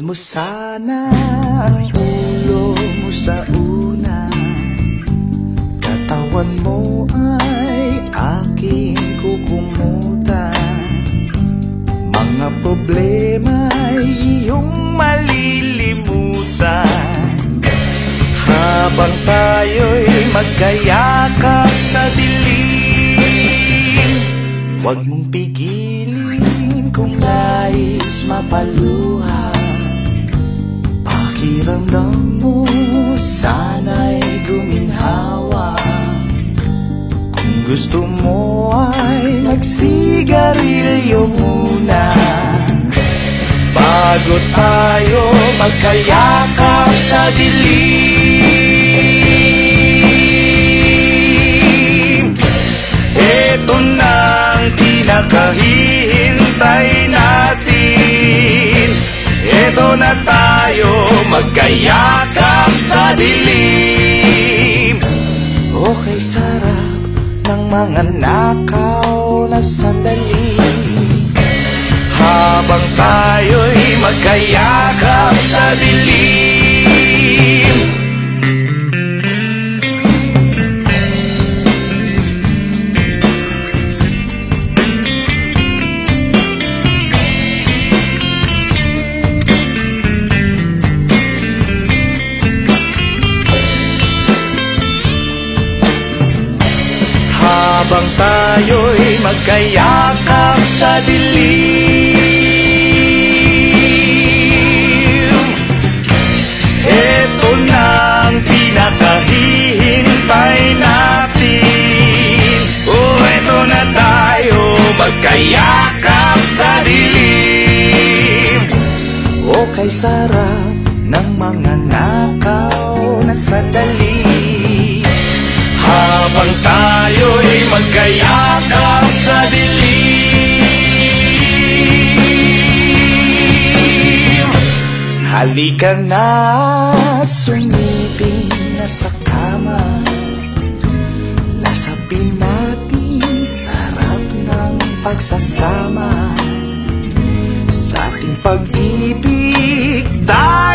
mo sana ang ulo mo sa una. Katawan mo ay aking kukumutan. Mga problema ay iyong malilimutan. Habang tayo'y magkayakap sa dilim Huwag mong pigilin kung nais mapaluha Pakiramdam mo sana'y guminhawa. Kung gusto mo ay magsigarilyo muna. Bago tayo magkayakap sa dilim. Ito na ang pinakahihintay Ito na tayo magkayakap sa dilim. Okay sarap ng mga nakaw na sandali. Habang tayo'y magkayakap sa dilim Habang tayo'y magkayakap sa dilim? Ito na ang pinakahihintay natin. Oh, ito na tayo magkayakap sa dilim. O kay sarap ng mga nakaw na habang tayo'y magkayakap sa dilim. Halika na, sumiping na sa kama. Lasapin natin sarap ng pagsasama. Sa ating pag-ibig tayo